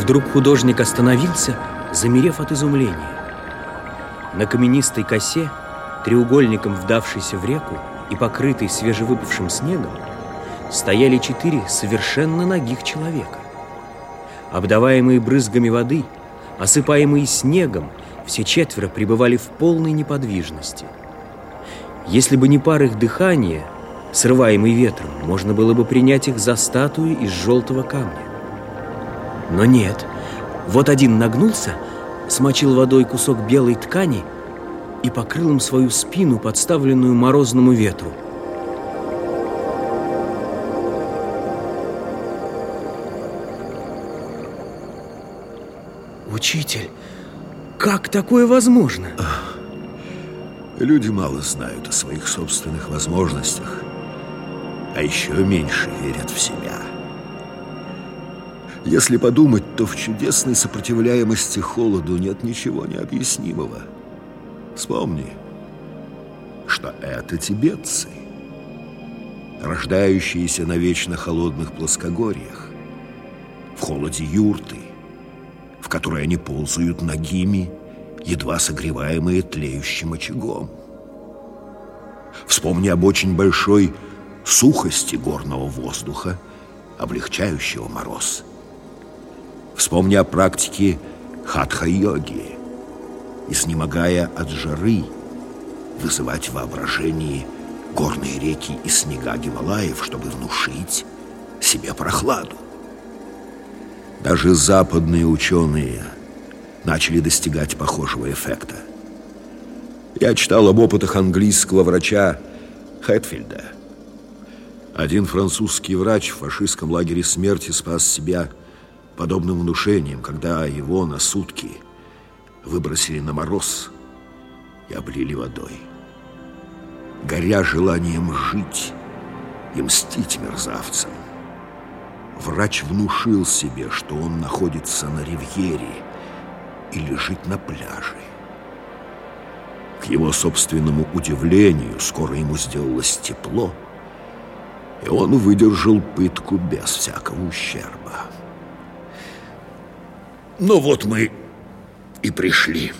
Вдруг художник остановился, замерев от изумления. На каменистой косе, треугольником вдавшейся в реку и покрытой свежевыпавшим снегом, стояли четыре совершенно ногих человека. Обдаваемые брызгами воды, осыпаемые снегом, все четверо пребывали в полной неподвижности. Если бы не пар их дыхания, срываемый ветром, можно было бы принять их за статуи из желтого камня. Но нет, вот один нагнулся, смочил водой кусок белой ткани и покрыл им свою спину, подставленную морозному ветру. Учитель, как такое возможно? Люди мало знают о своих собственных возможностях, а еще меньше верят в себя. Если подумать, то в чудесной сопротивляемости холоду нет ничего необъяснимого. Вспомни, что это тибетцы, рождающиеся на вечно холодных плоскогорьях, в холоде юрты, в которой они ползают ногими, едва согреваемые тлеющим очагом. Вспомни об очень большой сухости горного воздуха, облегчающего мороз – Вспомни о практике хатха-йоги, изнемогая от жары, вызывать в воображении горные реки и снега Гималаев, чтобы внушить себе прохладу. Даже западные ученые начали достигать похожего эффекта. Я читал об опытах английского врача Хэтфилда. Один французский врач в фашистском лагере смерти спас себя подобным внушением, когда его на сутки выбросили на мороз и облили водой. Горя желанием жить и мстить мерзавцам, врач внушил себе, что он находится на ривьере и лежит на пляже. К его собственному удивлению, скоро ему сделалось тепло, и он выдержал пытку без всякого ущерба. Ну вот мы и пришли.